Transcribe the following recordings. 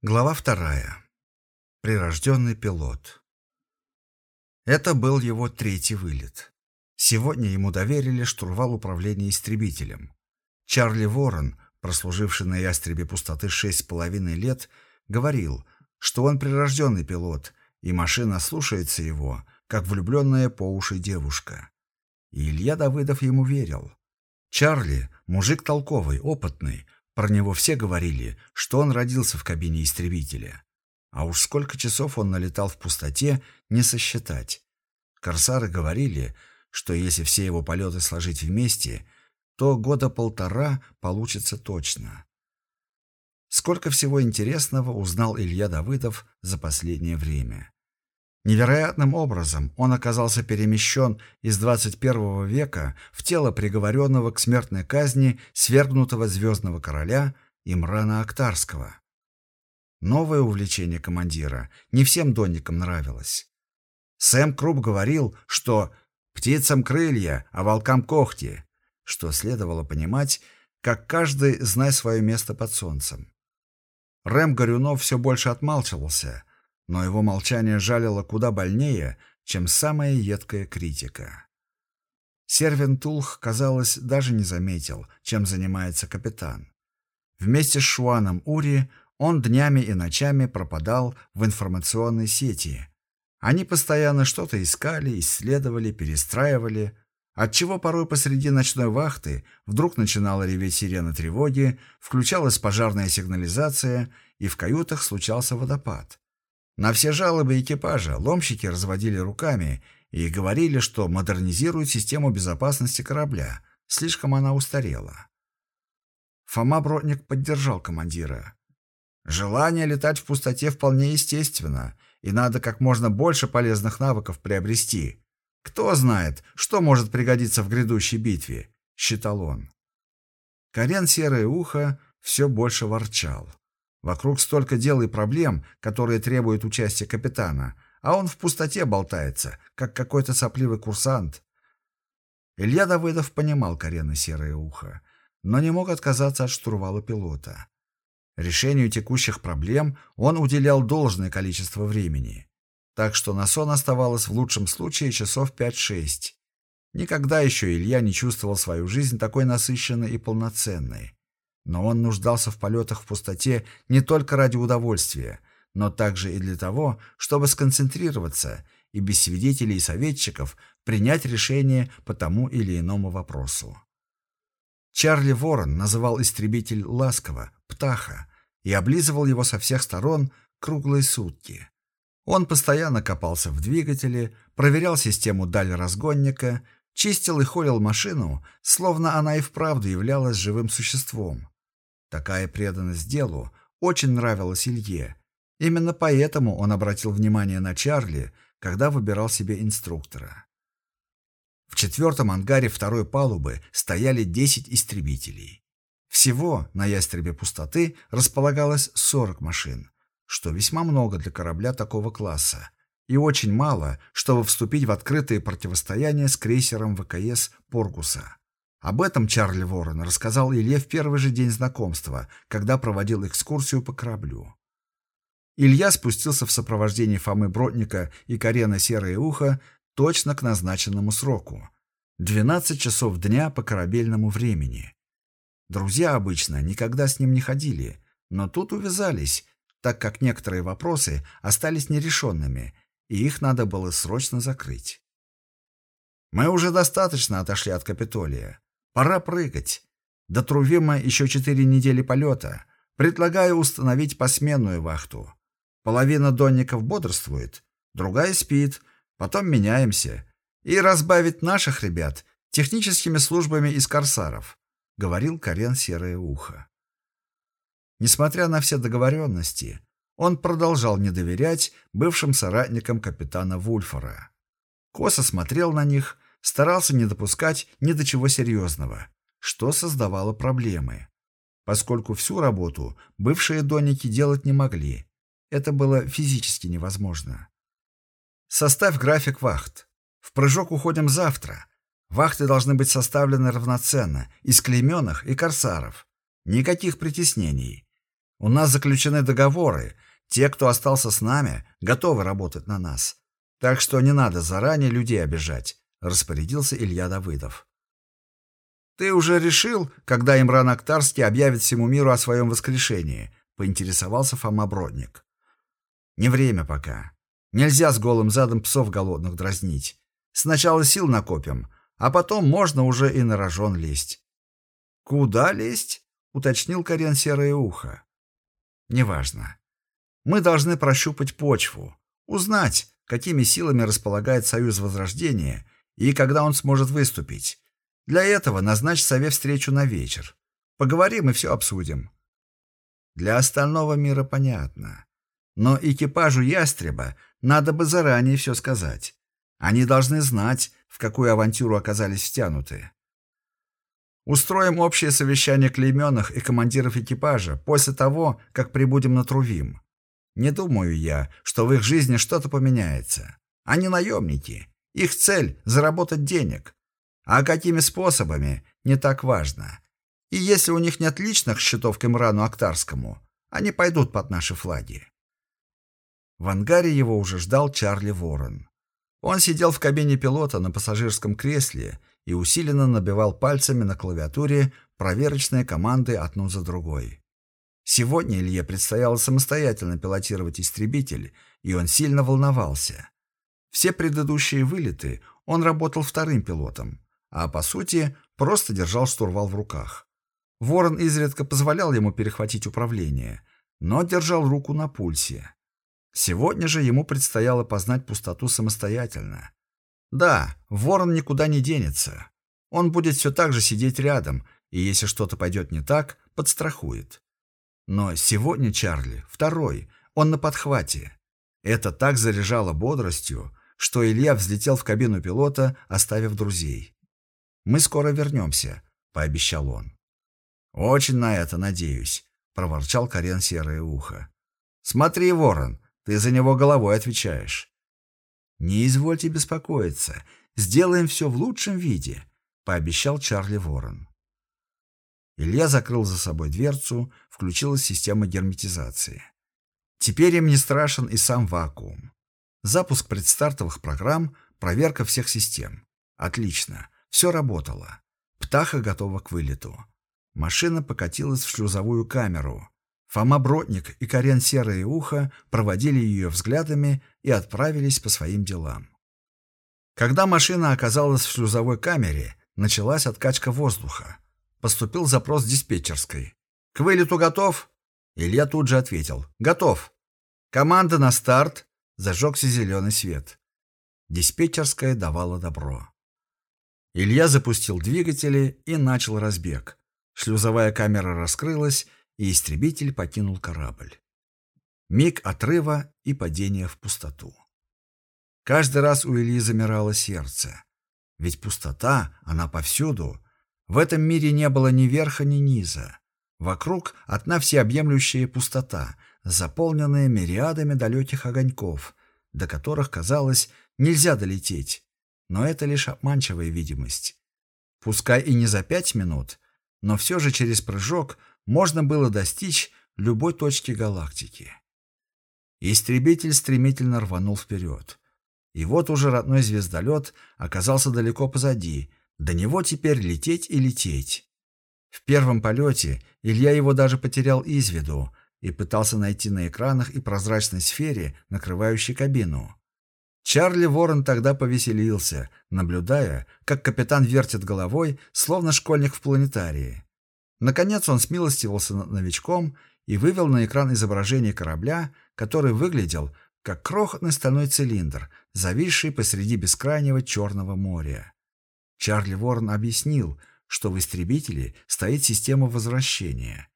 Глава вторая. Прирожденный пилот. Это был его третий вылет. Сегодня ему доверили штурвал управления истребителем. Чарли Ворон, прослуживший на ястребе пустоты шесть с половиной лет, говорил, что он прирожденный пилот, и машина слушается его, как влюбленная по уши девушка. И Илья Давыдов ему верил. Чарли – мужик толковый, опытный – про него все говорили, что он родился в кабине истребителя. А уж сколько часов он налетал в пустоте, не сосчитать. Корсары говорили, что если все его полеты сложить вместе, то года полтора получится точно. Сколько всего интересного узнал Илья Давыдов за последнее время. Невероятным образом он оказался перемещен из 21 века в тело приговоренного к смертной казни свергнутого звездного короля Имрана Актарского. Новое увлечение командира не всем донникам нравилось. Сэм Круп говорил, что «птицам крылья, а волкам когти», что следовало понимать, как каждый знай свое место под солнцем. Рэм Горюнов все больше отмалчивался – но его молчание жалило куда больнее, чем самая едкая критика. Сервин Тулх, казалось, даже не заметил, чем занимается капитан. Вместе с Шуаном Ури он днями и ночами пропадал в информационной сети. Они постоянно что-то искали, исследовали, перестраивали, отчего порой посреди ночной вахты вдруг начинала реветь сирена тревоги, включалась пожарная сигнализация, и в каютах случался водопад. На все жалобы экипажа ломщики разводили руками и говорили, что модернизируют систему безопасности корабля, слишком она устарела. Фома Бродник поддержал командира. Желание летать в пустоте вполне естественно, и надо как можно больше полезных навыков приобрести. Кто знает, что может пригодиться в грядущей битве, считал он. Карен Серое Ухо все больше ворчал. Вокруг столько дел и проблем, которые требуют участия капитана, а он в пустоте болтается, как какой-то сопливый курсант. Илья Давыдов понимал Карена Серое Ухо, но не мог отказаться от штурвала пилота. Решению текущих проблем он уделял должное количество времени, так что на сон оставалось в лучшем случае часов 5-6. Никогда еще Илья не чувствовал свою жизнь такой насыщенной и полноценной. Но он нуждался в полетах в пустоте не только ради удовольствия, но также и для того, чтобы сконцентрироваться и без свидетелей и советчиков принять решение по тому или иному вопросу. Чарли Ворон называл истребитель ласково «птаха» и облизывал его со всех сторон круглые сутки. Он постоянно копался в двигателе, проверял систему даль разгонника, чистил и холил машину, словно она и вправду являлась живым существом. Такая преданность делу очень нравилась Илье. Именно поэтому он обратил внимание на Чарли, когда выбирал себе инструктора. В четвертом ангаре второй палубы стояли 10 истребителей. Всего на ястребе пустоты располагалось 40 машин, что весьма много для корабля такого класса, и очень мало, чтобы вступить в открытое противостояние с крейсером ВКС «Поргуса». Об этом Чарли Ворон рассказал Илье в первый же день знакомства, когда проводил экскурсию по кораблю. Илья спустился в сопровождении Фомы Бродника и Карена Серое Ухо точно к назначенному сроку. 12 часов дня по корабельному времени. Друзья обычно никогда с ним не ходили, но тут увязались, так как некоторые вопросы остались нерешенными, и их надо было срочно закрыть. Мы уже достаточно отошли от Капитолия. Пора прыгать. До Трувима еще четыре недели полета. Предлагаю установить посменную вахту. Половина донников бодрствует, другая спит, потом меняемся. И разбавить наших ребят техническими службами из корсаров, говорил Карен Серое Ухо. Несмотря на все договоренности, он продолжал не доверять бывшим соратникам капитана Вульфора. Косо смотрел на них, старался не допускать ни до чего серьезного, что создавало проблемы. Поскольку всю работу бывшие донники делать не могли, это было физически невозможно. Составь график вахт. В прыжок уходим завтра. Вахты должны быть составлены равноценно, из клейменных и корсаров. Никаких притеснений. У нас заключены договоры. Те, кто остался с нами, готовы работать на нас. Так что не надо заранее людей обижать», — распорядился Илья Давыдов. «Ты уже решил, когда Имран Актарский объявит всему миру о своем воскрешении?» — поинтересовался Фома Бродник. «Не время пока. Нельзя с голым задом псов голодных дразнить. Сначала сил накопим, а потом можно уже и на рожон лезть». «Куда лезть?» — уточнил Карен Серое Ухо. «Неважно. Мы должны прощупать почву, узнать, какими силами располагает Союз Возрождения и когда он сможет выступить. Для этого назначь сове встречу на вечер. Поговорим и все обсудим. Для остального мира понятно. Но экипажу «Ястреба» надо бы заранее все сказать. Они должны знать, в какую авантюру оказались втянуты. Устроим общее совещание клейменных и командиров экипажа после того, как прибудем на Трувим. Не думаю я, что в их жизни что-то поменяется. Они наемники. Их цель – заработать денег. А какими способами – не так важно. И если у них нет личных счетов к Имрану Актарскому, они пойдут под наши флаги. В ангаре его уже ждал Чарли Ворон. Он сидел в кабине пилота на пассажирском кресле и усиленно набивал пальцами на клавиатуре проверочные команды одну за другой. Сегодня Илье предстояло самостоятельно пилотировать истребитель, и он сильно волновался. Все предыдущие вылеты он работал вторым пилотом, а по сути просто держал штурвал в руках. Ворон изредка позволял ему перехватить управление, но держал руку на пульсе. Сегодня же ему предстояло познать пустоту самостоятельно. Да, Ворон никуда не денется. Он будет все так же сидеть рядом, и если что-то пойдет не так, подстрахует. Но сегодня Чарли, второй, он на подхвате. Это так заряжало бодростью, что Илья взлетел в кабину пилота, оставив друзей. «Мы скоро вернемся», — пообещал он. «Очень на это надеюсь», — проворчал Карен Серое Ухо. «Смотри, Ворон, ты за него головой отвечаешь». «Не извольте беспокоиться, сделаем все в лучшем виде», — пообещал Чарли Ворон. Илья закрыл за собой дверцу, включилась система герметизации. Теперь им не страшен и сам вакуум. Запуск предстартовых программ, проверка всех систем. Отлично. Все работало. Птаха готова к вылету. Машина покатилась в шлюзовую камеру. Фома Бродник и Карен Серое Ухо проводили ее взглядами и отправились по своим делам. Когда машина оказалась в шлюзовой камере, началась откачка воздуха. Поступил запрос диспетчерской. «К вылету готов?» Илья тут же ответил. «Готов». «Команда на старт!» Зажегся зеленый свет. Диспетчерская давала добро. Илья запустил двигатели и начал разбег. Шлюзовая камера раскрылась, и истребитель покинул корабль. Миг отрыва и падения в пустоту. Каждый раз у Ильи замирало сердце. Ведь пустота, она повсюду. В этом мире не было ни верха, ни низа. Вокруг одна всеобъемлющая пустота, заполненная мириадами далеких огоньков, до которых, казалось, нельзя долететь. Но это лишь обманчивая видимость. Пускай и не за пять минут, но все же через прыжок можно было достичь любой точки галактики. Истребитель стремительно рванул вперед. И вот уже родной звездолет оказался далеко позади, до него теперь лететь и лететь. В первом полете Илья его даже потерял из виду и пытался найти на экранах и прозрачной сфере, накрывающей кабину. Чарли Ворон тогда повеселился, наблюдая, как капитан вертит головой, словно школьник в планетарии. Наконец он смилостивился над новичком и вывел на экран изображение корабля, который выглядел как крохотный стальной цилиндр, зависший посреди бескрайнего Черного моря. Чарли Ворон объяснил, что в истребителе стоит система возвращения.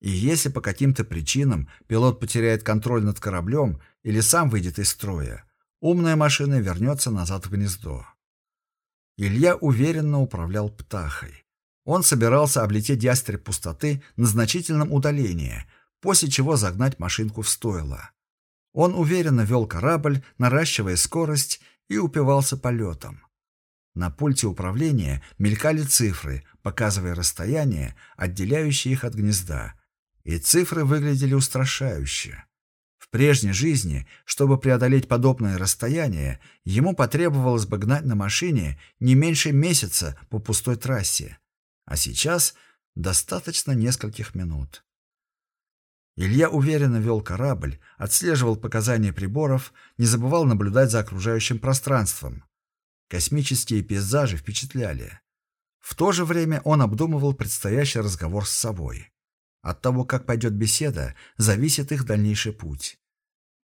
И если по каким-то причинам пилот потеряет контроль над кораблем или сам выйдет из строя, умная машина вернется назад в гнездо. Илья уверенно управлял птахой. Он собирался облететь ястреб пустоты на значительном удалении, после чего загнать машинку в стойло. Он уверенно вел корабль, наращивая скорость и упивался полетом. На пульте управления мелькали цифры, показывая расстояние, отделяющее их от гнезда, И цифры выглядели устрашающе. В прежней жизни, чтобы преодолеть подобное расстояние, ему потребовалось бы гнать на машине не меньше месяца по пустой трассе. А сейчас достаточно нескольких минут. Илья уверенно вел корабль, отслеживал показания приборов, не забывал наблюдать за окружающим пространством. Космические пейзажи впечатляли. В то же время он обдумывал предстоящий разговор с собой. От того, как пойдет беседа, зависит их дальнейший путь.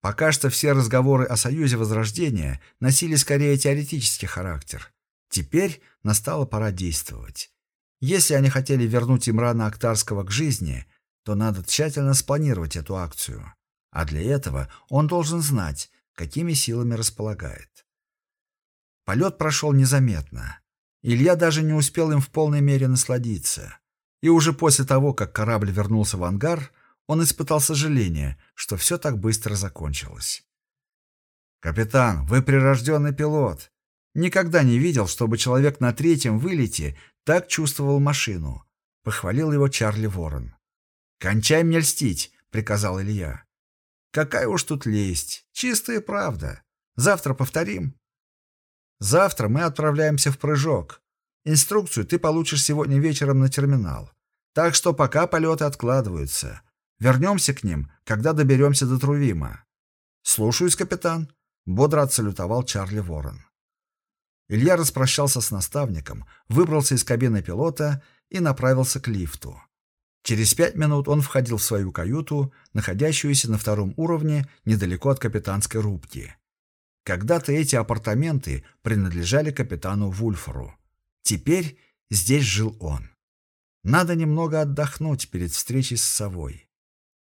Пока что все разговоры о Союзе Возрождения носили скорее теоретический характер. Теперь настала пора действовать. Если они хотели вернуть Имрана Актарского к жизни, то надо тщательно спланировать эту акцию. А для этого он должен знать, какими силами располагает. Полет прошел незаметно. Илья даже не успел им в полной мере насладиться. И уже после того, как корабль вернулся в ангар, он испытал сожаление, что все так быстро закончилось. «Капитан, вы прирожденный пилот. Никогда не видел, чтобы человек на третьем вылете так чувствовал машину», — похвалил его Чарли Ворон. «Кончай мне льстить», — приказал Илья. «Какая уж тут лесть, чистая правда. Завтра повторим». «Завтра мы отправляемся в прыжок. Инструкцию ты получишь сегодня вечером на терминал. Так что пока полеты откладываются. Вернемся к ним, когда доберемся до Трувима». «Слушаюсь, капитан», — бодро отсалютовал Чарли Ворон. Илья распрощался с наставником, выбрался из кабины пилота и направился к лифту. Через пять минут он входил в свою каюту, находящуюся на втором уровне недалеко от капитанской рубки. Когда-то эти апартаменты принадлежали капитану Вульфору. Теперь здесь жил он. Надо немного отдохнуть перед встречей с совой.